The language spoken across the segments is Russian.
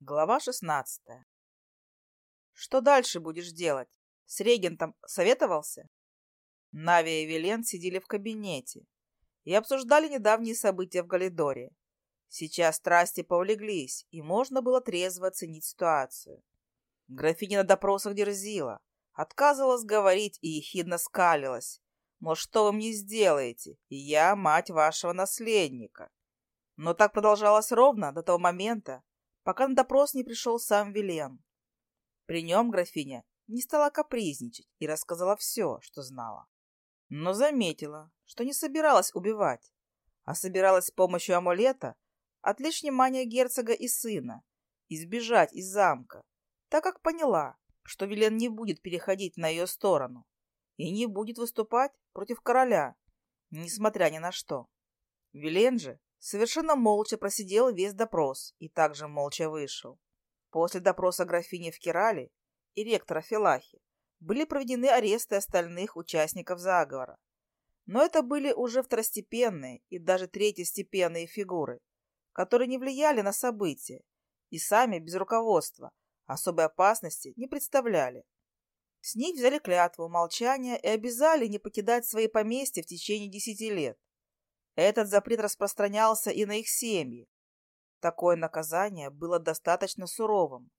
Глава 16. Что дальше будешь делать? С регентом советовался? Нави и Велен сидели в кабинете и обсуждали недавние события в Галидоре. Сейчас страсти повлеглись, и можно было трезво оценить ситуацию. Графиня на допросах дерзила, отказывалась говорить и ехидно скалилась. Мол, что вы мне сделаете? Я мать вашего наследника. Но так продолжалось ровно до того момента, пока на допрос не пришел сам Вилен. При нем графиня не стала капризничать и рассказала все, что знала. Но заметила, что не собиралась убивать, а собиралась с помощью амулета отвлечь внимание герцога и сына и сбежать из замка, так как поняла, что Вилен не будет переходить на ее сторону и не будет выступать против короля, несмотря ни на что. Вилен же совершенно молча просидел весь допрос и также молча вышел. После допроса графини в Кирале и ректора Филахи были проведены аресты остальных участников заговора. Но это были уже второстепенные и даже третьестепенные фигуры, которые не влияли на события и сами без руководства особой опасности не представляли. С них взяли клятву молчания и обязали не покидать свои поместья в течение десяти лет. Этот запрет распространялся и на их семьи. Такое наказание было достаточно суровым,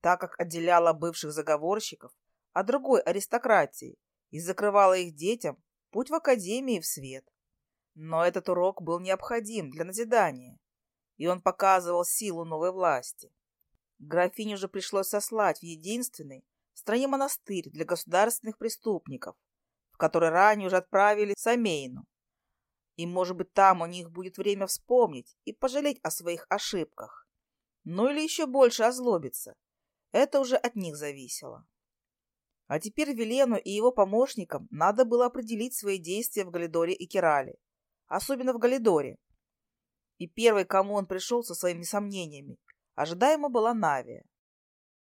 так как отделяло бывших заговорщиков от другой аристократии и закрывало их детям путь в академии в свет. Но этот урок был необходим для назидания, и он показывал силу новой власти. Графиню же пришлось сослать в единственный в стране монастырь для государственных преступников, в который ранее уже отправили Самейну и, может быть, там у них будет время вспомнить и пожалеть о своих ошибках. Ну или еще больше озлобиться. Это уже от них зависело. А теперь Велену и его помощникам надо было определить свои действия в Галидоре и Кирале. Особенно в Галидоре. И первой, кому он пришел со своими сомнениями, ожидаемо была Навия.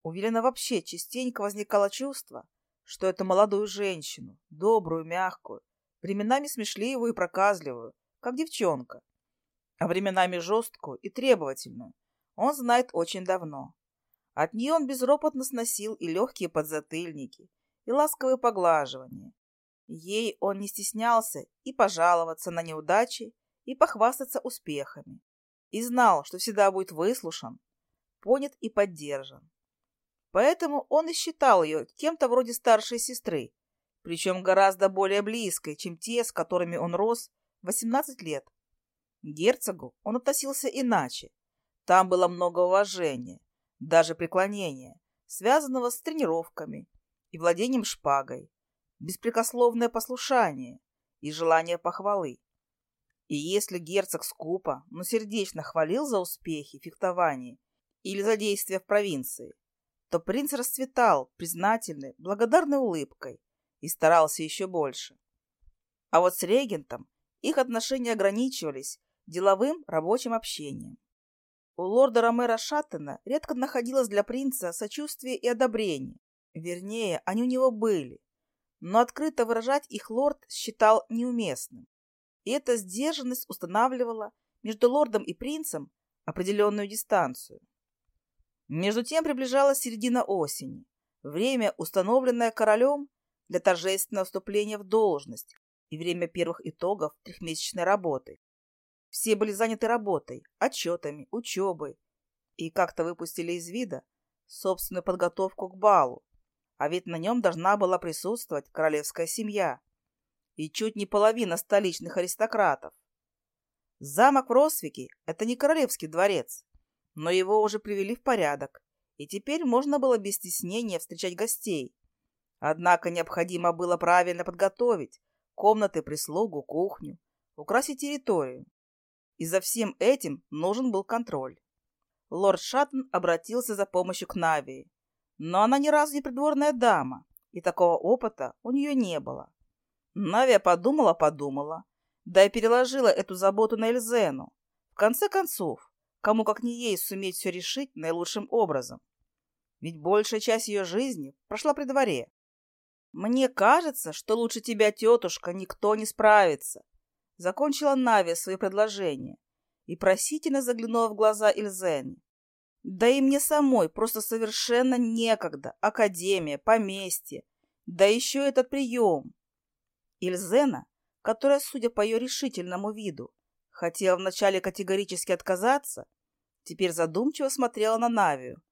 У Велена вообще частенько возникало чувство, что эту молодую женщину, добрую, мягкую, временами смешливую и проказливую, как девчонка, а временами жесткую и требовательную, он знает очень давно. От нее он безропотно сносил и легкие подзатыльники, и ласковые поглаживания. Ей он не стеснялся и пожаловаться на неудачи, и похвастаться успехами, и знал, что всегда будет выслушан, понят и поддержан. Поэтому он и считал ее кем-то вроде старшей сестры, причем гораздо более близкой, чем те, с которыми он рос 18 лет. К герцогу он относился иначе. Там было много уважения, даже преклонения, связанного с тренировками и владением шпагой, беспрекословное послушание и желание похвалы. И если герцог скупо, но сердечно хвалил за успехи в фехтовании или за действия в провинции, то принц расцветал признательной, благодарной улыбкой и старался еще больше. А вот с регентом их отношения ограничивались деловым рабочим общением. У лорда Ромера Шаттена редко находилось для принца сочувствие и одобрение. Вернее, они у него были. Но открыто выражать их лорд считал неуместным. И эта сдержанность устанавливала между лордом и принцем определенную дистанцию. Между тем приближалась середина осени. Время, установленное королем, для торжественного вступления в должность и время первых итогов трехмесячной работы. Все были заняты работой, отчетами, учебой и как-то выпустили из вида собственную подготовку к балу, а ведь на нем должна была присутствовать королевская семья и чуть не половина столичных аристократов. Замок в Росвике – это не королевский дворец, но его уже привели в порядок, и теперь можно было без стеснения встречать гостей – Однако необходимо было правильно подготовить комнаты, прислугу, кухню, украсить территорию. И за всем этим нужен был контроль. Лорд Шаттон обратился за помощью к Навии, но она ни разу не придворная дама, и такого опыта у нее не было. Навия подумала-подумала, да и переложила эту заботу на Эльзену. В конце концов, кому как не ей суметь все решить наилучшим образом. Ведь большая часть ее жизни прошла при дворе. «Мне кажется, что лучше тебя, тетушка, никто не справится!» Закончила Нави свое предложение и просительно заглянула в глаза Ильзене. «Да и мне самой просто совершенно некогда. Академия, поместье, да еще этот прием!» Ильзена, которая, судя по ее решительному виду, хотела вначале категорически отказаться, теперь задумчиво смотрела на Навию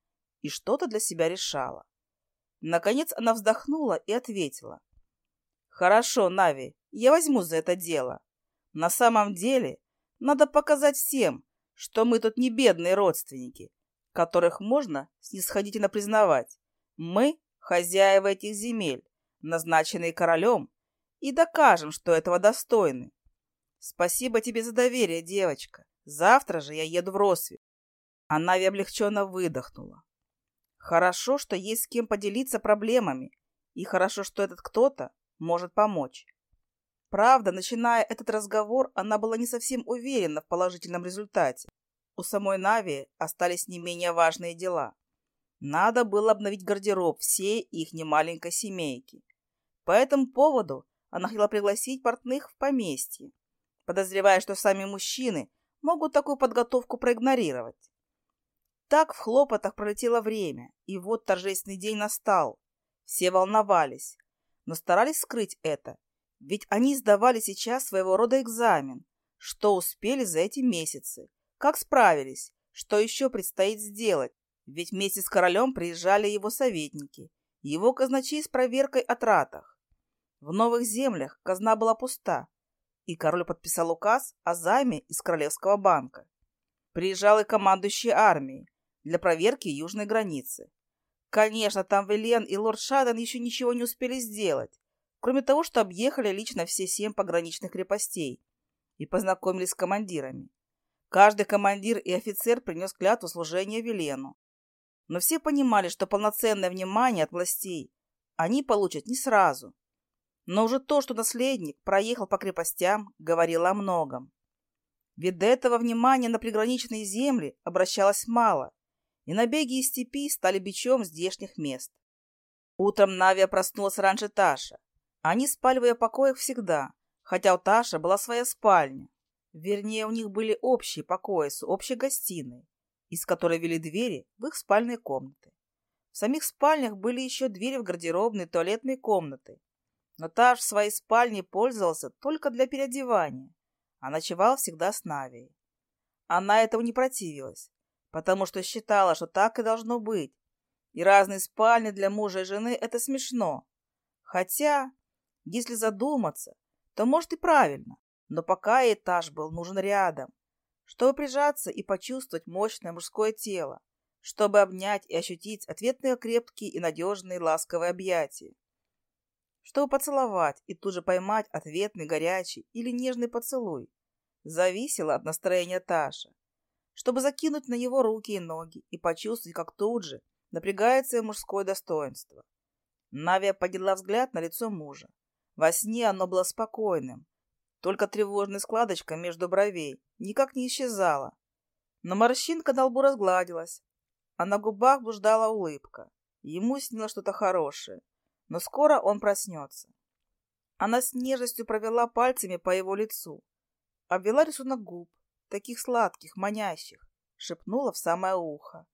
и что-то для себя решала. Наконец она вздохнула и ответила. «Хорошо, Нави, я возьму за это дело. На самом деле, надо показать всем, что мы тут не бедные родственники, которых можно снисходительно признавать. Мы – хозяева этих земель, назначенные королем, и докажем, что этого достойны. Спасибо тебе за доверие, девочка. Завтра же я еду в Росвик. А Нави облегченно выдохнула. Хорошо, что есть с кем поделиться проблемами, и хорошо, что этот кто-то может помочь. Правда, начиная этот разговор, она была не совсем уверена в положительном результате. У самой Нави остались не менее важные дела. Надо было обновить гардероб всей их немаленькой семейки. По этому поводу она хотела пригласить портных в поместье, подозревая, что сами мужчины могут такую подготовку проигнорировать. Так в хлопотах пролетело время, и вот торжественный день настал. Все волновались, но старались скрыть это, ведь они сдавали сейчас своего рода экзамен, что успели за эти месяцы, как справились, что еще предстоит сделать, ведь вместе с королем приезжали его советники, его казначей с проверкой о тратах. В новых землях казна была пуста, и король подписал указ о займе из Королевского банка. Приезжал и командующий армией, для проверки южной границы. Конечно, там Велен и лорд Шадан еще ничего не успели сделать, кроме того, что объехали лично все семь пограничных крепостей и познакомились с командирами. Каждый командир и офицер принес клятву служения Велену. Но все понимали, что полноценное внимание от властей они получат не сразу. Но уже то, что наследник проехал по крепостям, говорило о многом. Ведь до этого внимания на приграничные земли обращалось мало. И Ненабеги из степи стали бичом здешних мест. Утром Навия проснулась раньше Таша. Они спали в ее покоях всегда, хотя у Таши была своя спальня. Вернее, у них были общие покои с общей гостиной, из которой вели двери в их спальные комнаты. В самих спальнях были еще двери в гардеробные и туалетные комнаты. Но Таш в своей спальне пользовался только для переодевания, а ночевал всегда с Навией. Она этого не противилась, потому что считала, что так и должно быть. И разные спальни для мужа и жены – это смешно. Хотя, если задуматься, то, может, и правильно. Но пока и этаж был нужен рядом, чтобы прижаться и почувствовать мощное мужское тело, чтобы обнять и ощутить ответные крепкие и надежные ласковые объятия, чтобы поцеловать и тут же поймать ответный горячий или нежный поцелуй. Зависело от настроения Таша чтобы закинуть на его руки и ноги и почувствовать, как тут же напрягается мужское достоинство. Навия подняла взгляд на лицо мужа. Во сне оно было спокойным, только тревожная складочка между бровей никак не исчезала. Но морщинка на лбу разгладилась, а на губах блуждала улыбка. Ему снило что-то хорошее, но скоро он проснется. Она с нежностью провела пальцами по его лицу, обвела рисунок губ, таких сладких, манящих, шепнула в самое ухо.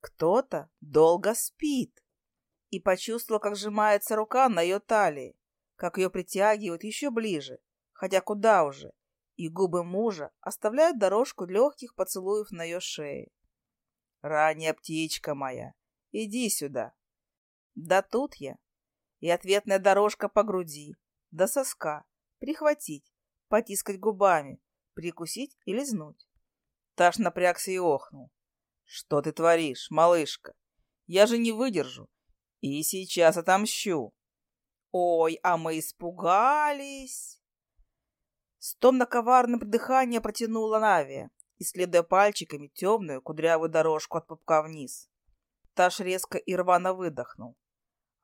Кто-то долго спит. И почувствовала, как сжимается рука на ее талии, как ее притягивают еще ближе, хотя куда уже, и губы мужа оставляют дорожку легких поцелуев на ее шее. «Ранняя птичка моя, иди сюда!» «Да тут я!» И ответная дорожка по груди, до соска, прихватить, потискать губами, прикусить и лизнуть. Таш напрягся и охнул. «Что ты творишь, малышка? Я же не выдержу. И сейчас отомщу». «Ой, а мы испугались!» Стомно коварным дыхание протянула Навия, исследуя пальчиками темную кудрявую дорожку от пупка вниз. Таш резко и рвано выдохнул.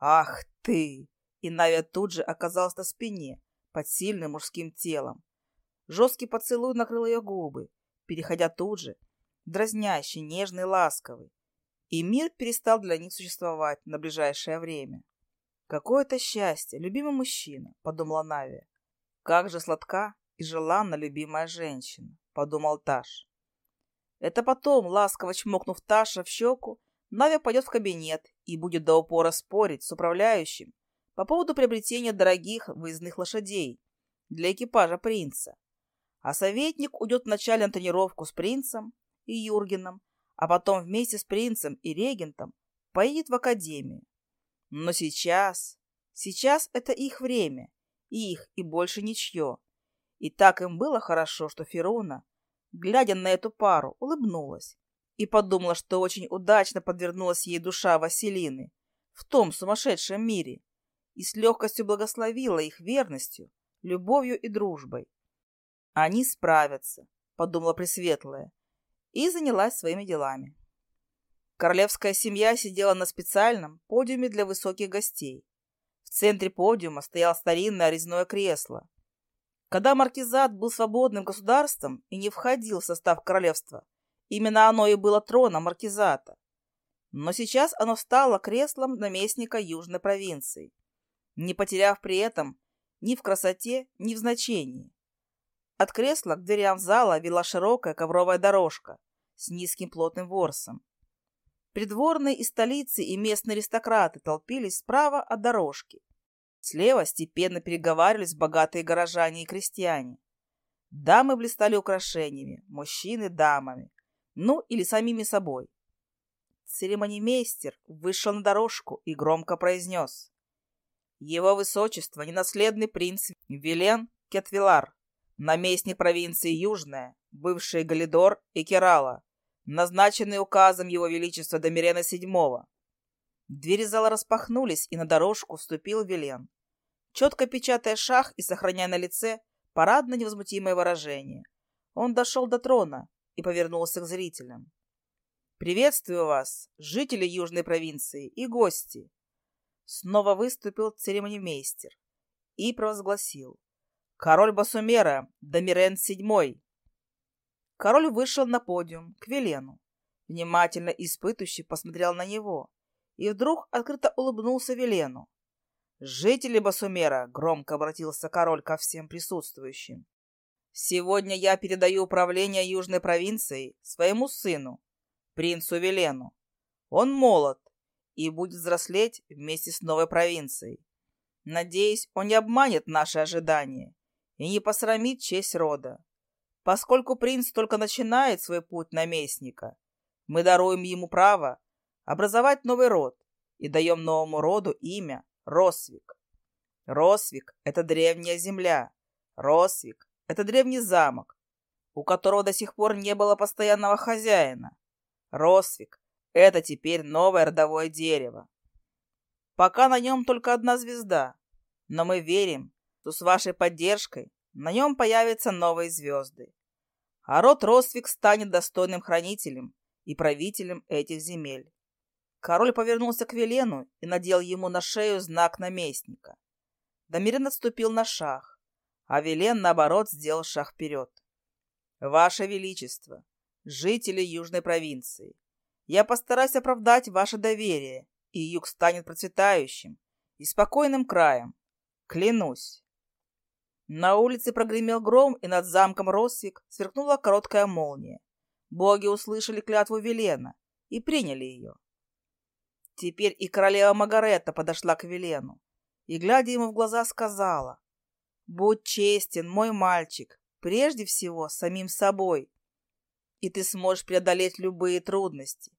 «Ах ты!» И Навия тут же оказалась на спине, под сильным мужским телом жесткий поцелуй накрыл ее губы, переходя тут же, дразнящий, нежный, ласковый. И мир перестал для них существовать на ближайшее время. «Какое-то счастье, любимый мужчина», — подумала Навия. «Как же сладка и желанна любимая женщина», — подумал Таш. Это потом, ласково чмокнув Таша в щеку, Навя пойдет в кабинет и будет до упора спорить с управляющим по поводу приобретения дорогих выездных лошадей для экипажа принца. А советник уйдет вначале на тренировку с принцем и Юргеном, а потом вместе с принцем и регентом поедет в академию. Но сейчас, сейчас это их время, их, и больше ничье. И так им было хорошо, что Феруна, глядя на эту пару, улыбнулась и подумала, что очень удачно подвернулась ей душа Василины в том сумасшедшем мире и с легкостью благословила их верностью, любовью и дружбой. Они справятся, подумала Пресветлая и занялась своими делами. Королевская семья сидела на специальном подиуме для высоких гостей. В центре подиума стояло старинное резное кресло. Когда маркизат был свободным государством и не входил в состав королевства, именно оно и было троном маркизата. Но сейчас оно стало креслом наместника южной провинции, не потеряв при этом ни в красоте, ни в значении. От кресла к дверям зала вела широкая ковровая дорожка с низким плотным ворсом. Придворные из столицы и местные аристократы толпились справа от дорожки. Слева степенно переговаривались богатые горожане и крестьяне. Дамы блистали украшениями, мужчины – дамами, ну или самими собой. Церемонимейстер вышел на дорожку и громко произнес. Его высочество, ненаследный принц Вилен Кетвилар, наместник провинции Южная, бывший Галидор и Керала, назначенный указом его величества Домирена VII. Двери зала распахнулись, и на дорожку вступил Велен. Четко печатая шах и сохраняя на лице парадно невозмутимое выражение, он дошел до трона и повернулся к зрителям. «Приветствую вас, жители Южной провинции и гости!» Снова выступил церемонимейстер и провозгласил. Король Басумера, Домирен VII. Король вышел на подиум к Велену, внимательно испытующий посмотрел на него и вдруг открыто улыбнулся Велену. «Жители Басумера!» — громко обратился король ко всем присутствующим. «Сегодня я передаю управление Южной провинцией своему сыну, принцу Велену. Он молод и будет взрослеть вместе с новой провинцией. Надеюсь, он не обманет наши ожидания и не посрамит честь рода. Поскольку принц только начинает свой путь наместника, мы даруем ему право образовать новый род и даем новому роду имя Росвик. Росвик — это древняя земля. Росвик — это древний замок, у которого до сих пор не было постоянного хозяина. Росвик — это теперь новое родовое дерево. Пока на нем только одна звезда, но мы верим, تو с вашей поддержкой на нем появятся новые звезды. А род Росвик станет достойным хранителем и правителем этих земель. Король повернулся к Велену и надел ему на шею знак наместника. Домирин отступил на шаг, а Велен, наоборот, сделал шаг вперед. «Ваше Величество, жители Южной провинции, я постараюсь оправдать ваше доверие, и юг станет процветающим и спокойным краем. Клянусь!» На улице прогремел гром, и над замком Россик сверкнула короткая молния. Боги услышали клятву Велена и приняли ее. Теперь и королева Магаретта подошла к Велену и, глядя ему в глаза, сказала, «Будь честен, мой мальчик, прежде всего самим собой, и ты сможешь преодолеть любые трудности.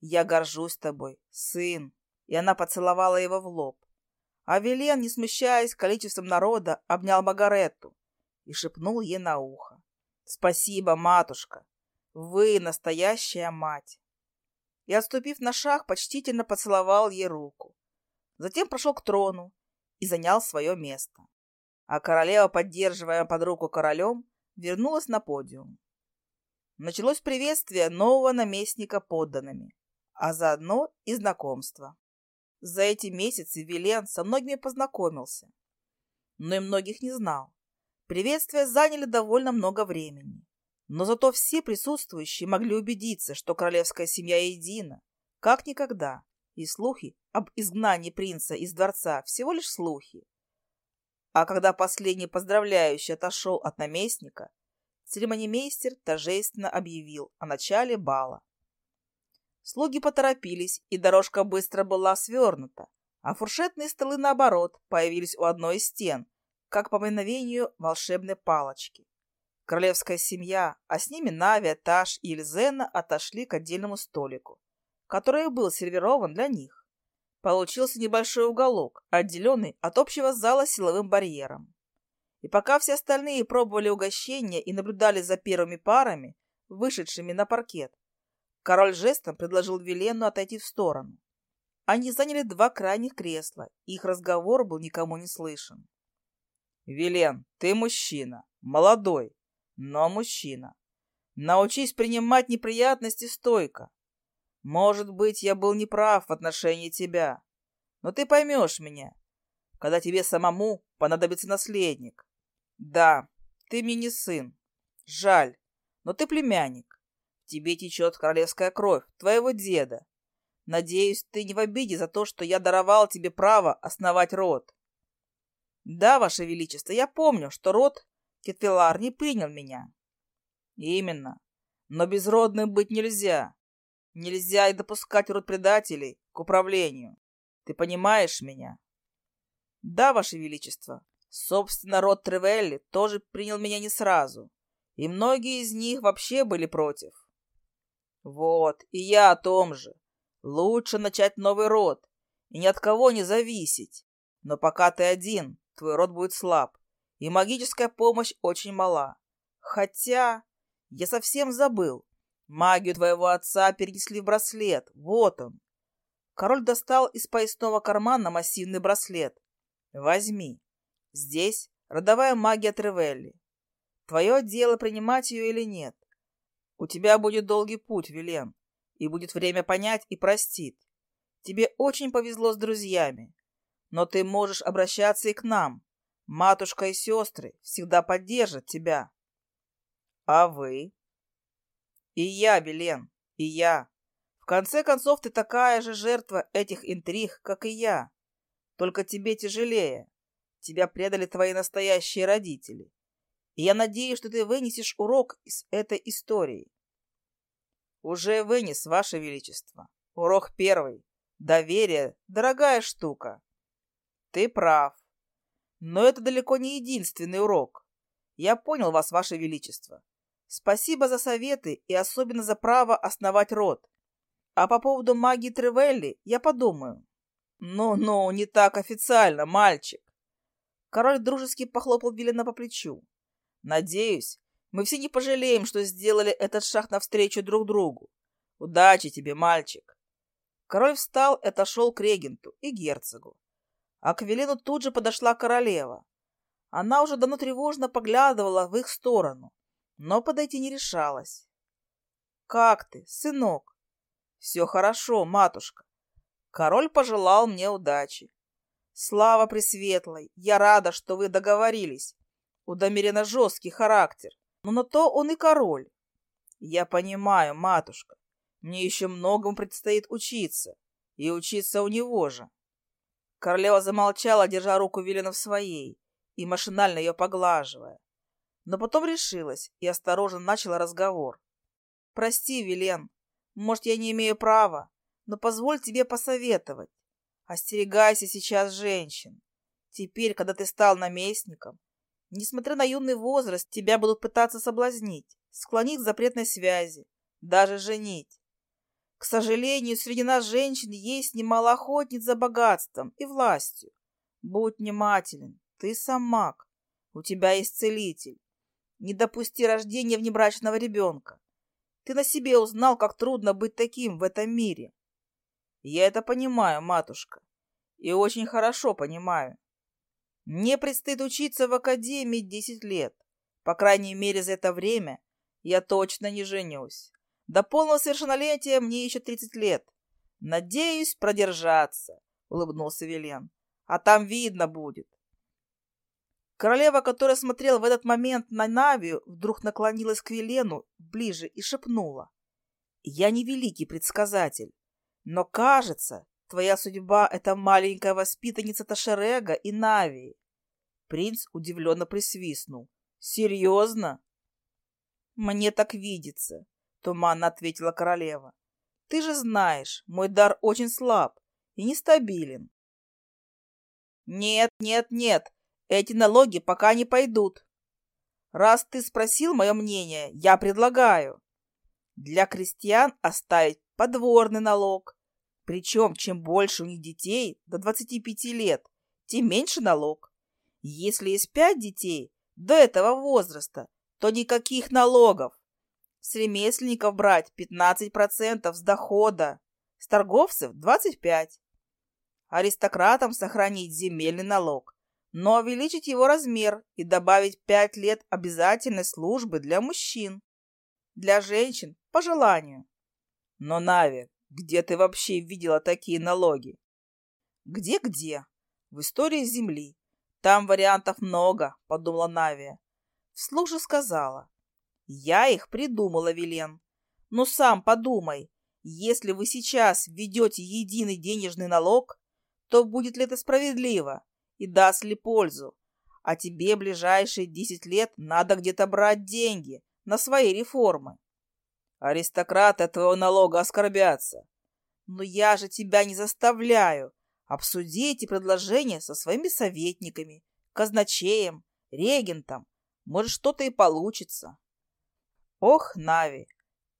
Я горжусь тобой, сын». И она поцеловала его в лоб. А Велен, не смущаясь количеством народа, обнял Магаретту и шепнул ей на ухо. «Спасибо, матушка! Вы настоящая мать!» И, отступив на шаг, почтительно поцеловал ей руку. Затем прошел к трону и занял свое место. А королева, поддерживая под руку королем, вернулась на подиум. Началось приветствие нового наместника подданными, а заодно и знакомство. За эти месяцы Вилен со многими познакомился, но и многих не знал. Приветствия заняли довольно много времени. Но зато все присутствующие могли убедиться, что королевская семья едина, как никогда. И слухи об изгнании принца из дворца всего лишь слухи. А когда последний поздравляющий отошел от наместника, церемонимейстер торжественно объявил о начале бала. Слуги поторопились, и дорожка быстро была свернута, а фуршетные столы, наоборот, появились у одной из стен, как по мгновению волшебной палочки. Королевская семья, а с ними Навия, Таш и Эльзена отошли к отдельному столику, который был сервирован для них. Получился небольшой уголок, отделенный от общего зала силовым барьером. И пока все остальные пробовали угощение и наблюдали за первыми парами, вышедшими на паркет, Король жестом предложил Велену отойти в сторону. Они заняли два крайних кресла, и их разговор был никому не слышен. «Велен, ты мужчина, молодой, но мужчина. Научись принимать неприятности стойко. Может быть, я был неправ в отношении тебя, но ты поймешь меня, когда тебе самому понадобится наследник. Да, ты мне не сын, жаль, но ты племянник тебе течет королевская кровь, твоего деда. Надеюсь, ты не в обиде за то, что я даровал тебе право основать род. Да, ваше величество, я помню, что род Кетвилар не принял меня. Именно. Но безродным быть нельзя. Нельзя и допускать род предателей к управлению. Ты понимаешь меня? Да, ваше величество. Собственно, род Тревелли тоже принял меня не сразу. И многие из них вообще были против. Вот, и я о том же. Лучше начать новый род и ни от кого не зависеть. Но пока ты один, твой род будет слаб, и магическая помощь очень мала. Хотя... Я совсем забыл. Магию твоего отца перенесли в браслет. Вот он. Король достал из поясного кармана массивный браслет. Возьми. Здесь родовая магия Тревелли. Твое дело принимать ее или нет. У тебя будет долгий путь, Вилен, и будет время понять и простить. Тебе очень повезло с друзьями, но ты можешь обращаться и к нам. Матушка и сестры всегда поддержат тебя. А вы? И я, Вилен, и я. В конце концов, ты такая же жертва этих интриг, как и я. Только тебе тяжелее. Тебя предали твои настоящие родители. И я надеюсь, что ты вынесешь урок из этой истории уже вынес, Ваше Величество. Урок первый. Доверие – дорогая штука. Ты прав. Но это далеко не единственный урок. Я понял вас, Ваше Величество. Спасибо за советы и особенно за право основать род. А по поводу магии Тревелли я подумаю. Ну-ну, не так официально, мальчик. Король дружески похлопал Велена по плечу. Надеюсь, мы все не пожалеем, что сделали этот шаг навстречу друг другу. Удачи тебе, мальчик!» Король встал и отошел к регенту и герцогу. А к велену тут же подошла королева. Она уже давно тревожно поглядывала в их сторону, но подойти не решалась. «Как ты, сынок?» «Все хорошо, матушка. Король пожелал мне удачи. Слава Пресветлой, я рада, что вы договорились. У Дамирина жесткий характер но ну, на то он и король. Я понимаю, матушка, мне еще многому предстоит учиться, и учиться у него же. Королева замолчала, держа руку Вилена в своей и машинально ее поглаживая. Но потом решилась и осторожно начала разговор. «Прости, Вилен, может, я не имею права, но позволь тебе посоветовать. Остерегайся сейчас женщин. Теперь, когда ты стал наместником, Несмотря на юный возраст, тебя будут пытаться соблазнить, склонить к запретной связи, даже женить. К сожалению, среди нас женщин есть немало охотниц за богатством и властью. Будь внимателен, ты сам маг, у тебя есть целитель. Не допусти рождения внебрачного ребенка. Ты на себе узнал, как трудно быть таким в этом мире. Я это понимаю, матушка, и очень хорошо понимаю. Мне предстоит учиться в академии десять лет. По крайней мере, за это время я точно не женюсь. До полного совершеннолетия мне еще тридцать лет. Надеюсь продержаться, улыбнулся Велен. А там видно будет. Королева, которая смотрела в этот момент на Навию, вдруг наклонилась к Велену ближе и шепнула. «Я не великий предсказатель, но, кажется, твоя судьба — это маленькая воспитанница Ташерега и Нави. Принц удивленно присвистнул. Серьезно? Мне так видится, туманно ответила королева. Ты же знаешь, мой дар очень слаб и нестабилен. Нет, нет, нет, эти налоги пока не пойдут. Раз ты спросил мое мнение, я предлагаю. Для крестьян оставить подворный налог, причем, чем больше у них детей, до 25 лет, тем меньше налог. Если есть пять детей до этого возраста, то никаких налогов. С ремесленников брать 15% с дохода, с торговцев 25%. Аристократам сохранить земельный налог, но увеличить его размер и добавить 5 лет обязательной службы для мужчин. Для женщин – по желанию. Но Нави, где ты вообще видела такие налоги? Где-где? В истории Земли. Там вариантов много, подумала Навия. Вслух же сказала. Я их придумала, Вилен. Но сам подумай, если вы сейчас введете единый денежный налог, то будет ли это справедливо и даст ли пользу? А тебе ближайшие десять лет надо где-то брать деньги на свои реформы. Аристократы от твоего налога оскорбятся. Но я же тебя не заставляю. Обсуди эти предложения со своими советниками, казначеем, регентом. Может, что-то и получится. Ох, Нави!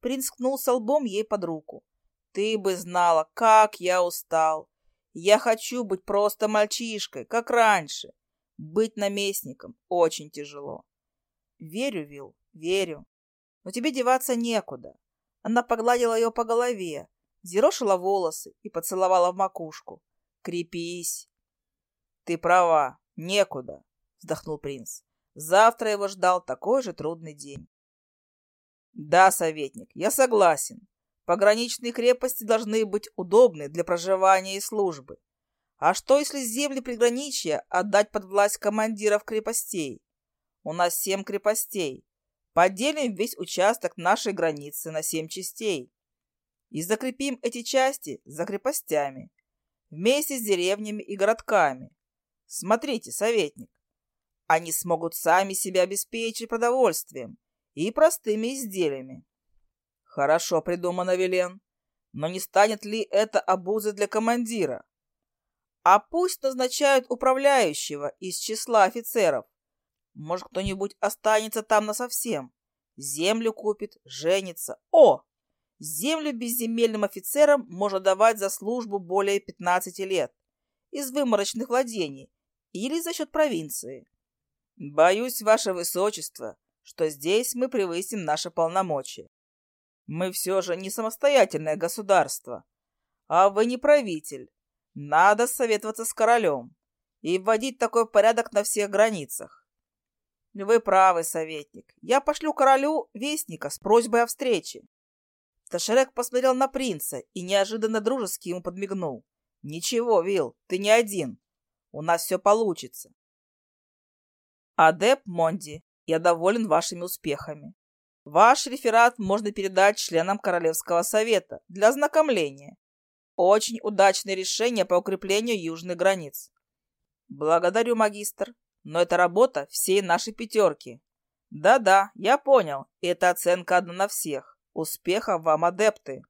Принц кнулся лбом ей под руку. Ты бы знала, как я устал. Я хочу быть просто мальчишкой, как раньше. Быть наместником очень тяжело. Верю, Вил, верю но тебе деваться некуда. Она погладила ее по голове, зерошила волосы и поцеловала в макушку. «Крепись!» «Ты права, некуда!» — вздохнул принц. Завтра его ждал такой же трудный день. «Да, советник, я согласен. Пограничные крепости должны быть удобны для проживания и службы. А что, если земли приграничья отдать под власть командиров крепостей? У нас семь крепостей, Поделим весь участок нашей границы на семь частей и закрепим эти части за крепостями вместе с деревнями и городками. Смотрите, советник, они смогут сами себя обеспечить продовольствием и простыми изделиями. Хорошо придумано, Велен, но не станет ли это обузой для командира? А пусть назначают управляющего из числа офицеров, может, кто-нибудь останется там насовсем. Землю купит, женится. О! Землю безземельным офицерам можно давать за службу более 15 лет. Из выморочных владений. Или за счет провинции. Боюсь, ваше высочество, что здесь мы превысим наши полномочия. Мы все же не самостоятельное государство. А вы не правитель. Надо советоваться с королем и вводить такой порядок на всех границах. Вы правы, советник. Я пошлю королю вестника с просьбой о встрече. Ташерек посмотрел на принца и неожиданно дружески ему подмигнул. Ничего, Вил, ты не один. У нас все получится. Адеп Монди, я доволен вашими успехами. Ваш реферат можно передать членам Королевского совета для ознакомления. Очень удачное решение по укреплению южных границ. Благодарю, магистр но это работа всей нашей пятерки. Да-да, я понял, это оценка одна на всех. Успехов вам, адепты!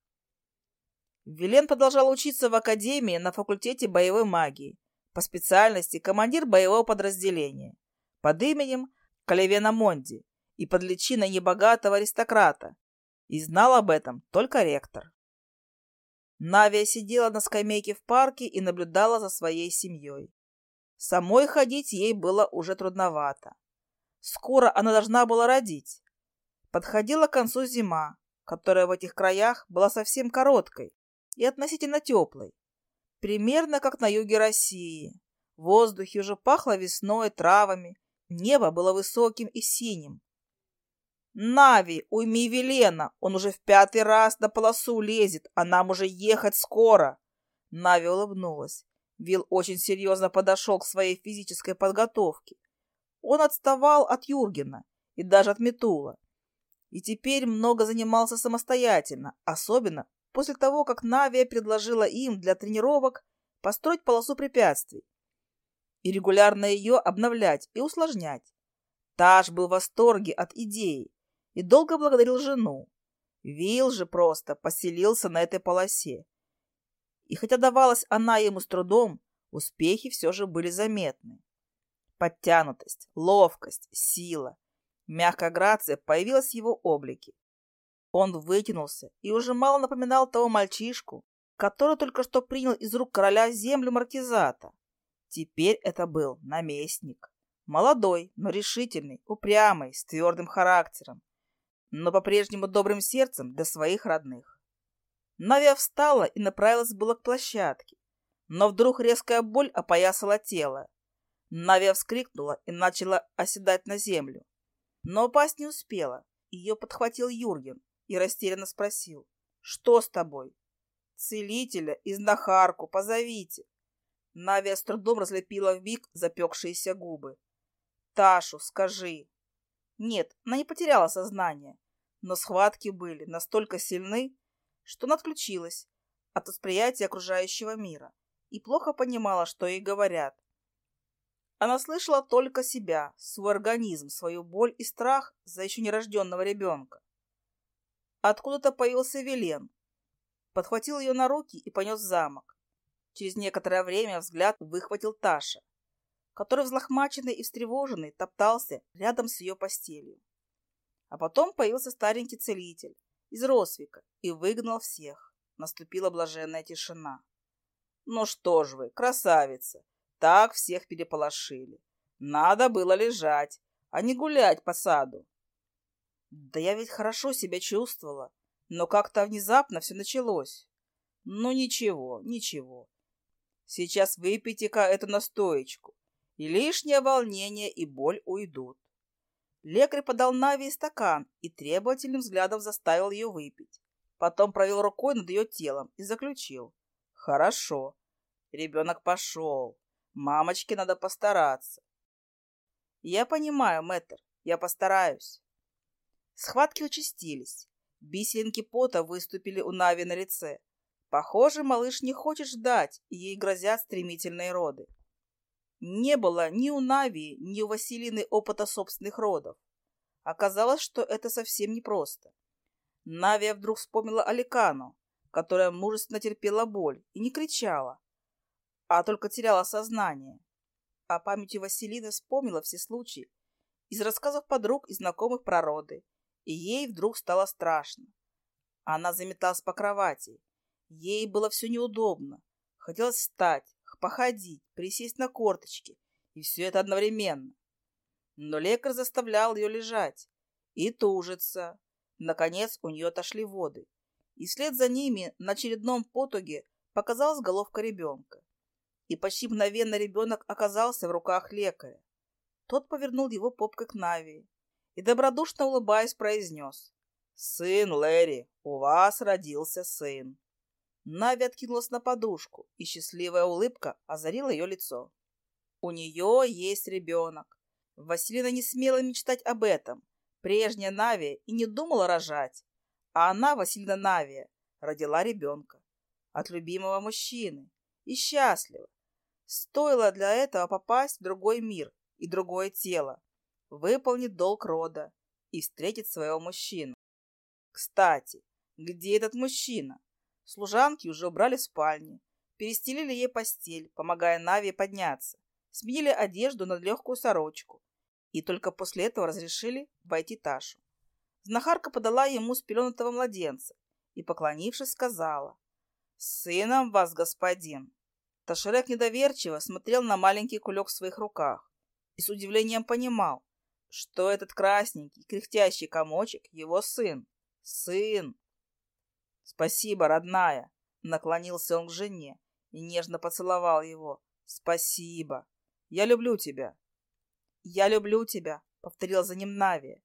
Вилен продолжал учиться в академии на факультете боевой магии, по специальности командир боевого подразделения, под именем Калевена Монди и под личиной небогатого аристократа, и знал об этом только ректор. Навия сидела на скамейке в парке и наблюдала за своей семьей. Самой ходить ей было уже трудновато. Скоро она должна была родить. Подходила к концу зима, которая в этих краях была совсем короткой и относительно теплой. Примерно как на юге России. В воздухе уже пахло весной, травами. Небо было высоким и синим. «Нави, уйми Велена! Он уже в пятый раз на полосу лезет, а нам уже ехать скоро!» Нави улыбнулась. Вил очень серьезно подошел к своей физической подготовке. Он отставал от Юргена и даже от Метула. И теперь много занимался самостоятельно, особенно после того, как Навия предложила им для тренировок построить полосу препятствий и регулярно ее обновлять и усложнять. Таш был в восторге от идеи и долго благодарил жену. Вил же просто поселился на этой полосе и хотя давалась она ему с трудом, успехи все же были заметны. Подтянутость, ловкость, сила, мягкая грация появилась в его облике. Он вытянулся и уже мало напоминал того мальчишку, который только что принял из рук короля землю маркизата. Теперь это был наместник. Молодой, но решительный, упрямый, с твердым характером, но по-прежнему добрым сердцем для своих родных. Навия встала и направилась было к площадке, но вдруг резкая боль опоясала тело. Навия вскрикнула и начала оседать на землю. Но упасть не успела. Ее подхватил Юрген и растерянно спросил. «Что с тобой?» «Целителя и знахарку позовите!» Навия с трудом разлепила вмиг запекшиеся губы. «Ташу, скажи!» Нет, она не потеряла сознание, но схватки были настолько сильны, что она отключилась от восприятия окружающего мира и плохо понимала, что ей говорят. Она слышала только себя, свой организм, свою боль и страх за еще нерожденного ребенка. Откуда-то появился Велен, подхватил ее на руки и понес в замок. Через некоторое время взгляд выхватил Таша, который взлохмаченный и встревоженный топтался рядом с ее постелью. А потом появился старенький целитель, из Росвика и выгнал всех. Наступила блаженная тишина. «Ну что ж вы, красавица, так всех переполошили. Надо было лежать, а не гулять по саду». «Да я ведь хорошо себя чувствовала, но как-то внезапно все началось». «Ну ничего, ничего. Сейчас выпейте-ка эту настоечку, и лишнее волнение и боль уйдут. Лекарь подал Нави стакан и требовательным взглядом заставил ее выпить. Потом провел рукой над ее телом и заключил. «Хорошо. Ребенок пошел. Мамочке надо постараться». «Я понимаю, мэтр. Я постараюсь». Схватки участились. Бисеринки пота выступили у Нави на лице. Похоже, малыш не хочет ждать, и ей грозят стремительные роды. Не было ни у Нави, ни у Василины опыта собственных родов. Оказалось, что это совсем непросто. Навия вдруг вспомнила Аликану, которая мужественно терпела боль и не кричала, а только теряла сознание. О памяти Василины вспомнила все случаи из рассказов подруг и знакомых про роды, и ей вдруг стало страшно. Она заметалась по кровати. Ей было все неудобно. Хотелось встать, походить, присесть на корточки, и все это одновременно. Но лекарь заставлял ее лежать и тужиться. Наконец у нее отошли воды, и вслед за ними на очередном потуге показалась головка ребенка. И почти мгновенно ребенок оказался в руках лекаря. Тот повернул его попкой к Навии и, добродушно улыбаясь, произнес. «Сын, Лэри, у вас родился сын». Нави откинулась на подушку, и счастливая улыбка озарила ее лицо. У нее есть ребенок. Василина не смела мечтать об этом. Прежняя Нави и не думала рожать. А она, Василина Нави родила ребенка. От любимого мужчины. И счастлива. Стоило для этого попасть в другой мир и другое тело, выполнить долг рода и встретить своего мужчину. Кстати, где этот мужчина? Служанки уже убрали в перестелили ей постель, помогая Наве подняться, сменили одежду на легкую сорочку и только после этого разрешили войти Ташу. Знахарка подала ему спеленутого младенца и, поклонившись, сказала сыном вас, господин!» Ташерек недоверчиво смотрел на маленький кулек в своих руках и с удивлением понимал, что этот красненький, кряхтящий комочек — его сын. Сын! Спасибо, родная. Наклонился он к жене и нежно поцеловал его. Спасибо. Я люблю тебя. Я люблю тебя, повторила за ним Навия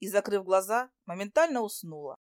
и, закрыв глаза, моментально уснула.